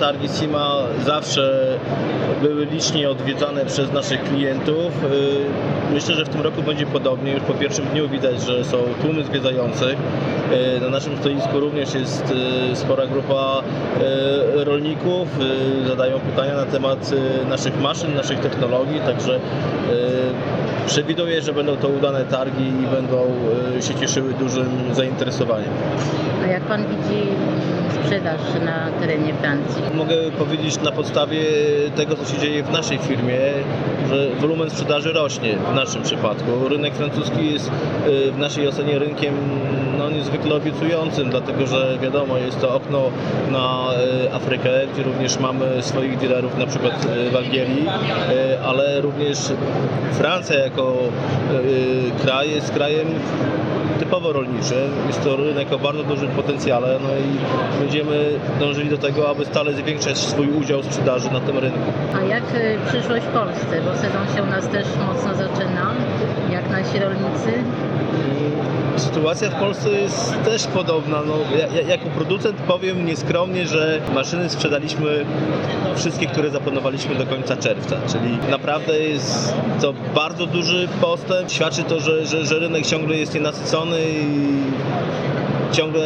Targi SIMA zawsze były licznie odwiedzane przez naszych klientów. Yy, Myślę, że w tym roku będzie podobnie. Już po pierwszym dniu widać, że są tłumy zwiedzających. Na naszym stoisku również jest yy, spora grupa yy, rolników. Zadają pytania na temat naszych maszyn, naszych technologii, także przewiduję, że będą to udane targi i będą yy, się cieszyły dużym zainteresowaniem. A jak pan widzi sprzedaż na terenie Francji? Mogę powiedzieć na podstawie tego, co się dzieje w naszej firmie, że wolumen sprzedaży rośnie w naszym przypadku. Rynek francuski jest y, w naszej ocenie rynkiem no, niezwykle obiecującym, dlatego że wiadomo, jest to okno na y, Afrykę, gdzie również mamy swoich dealerów, na przykład y, w Algierii, ale również Francja jako kraj jest krajem typowo rolniczym. Jest to rynek o bardzo dużym potencjale, no i będziemy dążyli do tego, aby stale zwiększać swój udział sprzedaży na tym rynku. A jak przyszłość w Polsce? Bo sezon się u nas też mocno zaczyna. Jak nasi rolnicy? Sytuacja w Polsce jest też podobna. No, ja, ja, jako producent powiem nieskromnie, że maszyny sprzedaliśmy wszystkie, które zaplanowaliśmy do końca czerwca, czyli naprawdę jest to bardzo duży postęp. Świadczy to, że, że, że rynek ciągle jest nienasycony i ciągle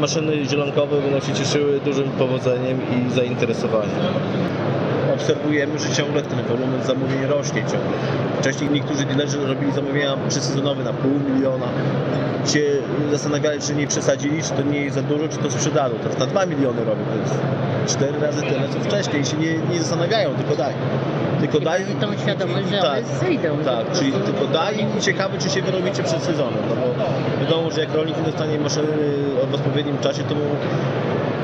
maszyny zielonkowe będą się cieszyły dużym powodzeniem i zainteresowaniem. Obserwujemy, że ciągle ten wolumen zamówień rośnie ciągle. Wcześniej niektórzy dealerzy robili zamówienia przysezonowe na pół miliona. Się zastanawiali, czy nie przesadzili, czy to nie jest za dużo, czy to sprzedano. Teraz na 2 miliony robią, to jest cztery razy tyle, co wcześniej. I się nie, nie zastanawiają, tylko daj. Tylko daj. I tą świadomość, że one zejdą. Tak, czyli tylko daj i ciekawe, czy się wyrobicie przed sezonem. No bo wiadomo, że jak rolnik nie dostanie maszyny w odpowiednim czasie, to mu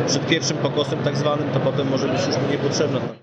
przed pierwszym pokosem tak zwanym, to potem może być już mu niepotrzebna.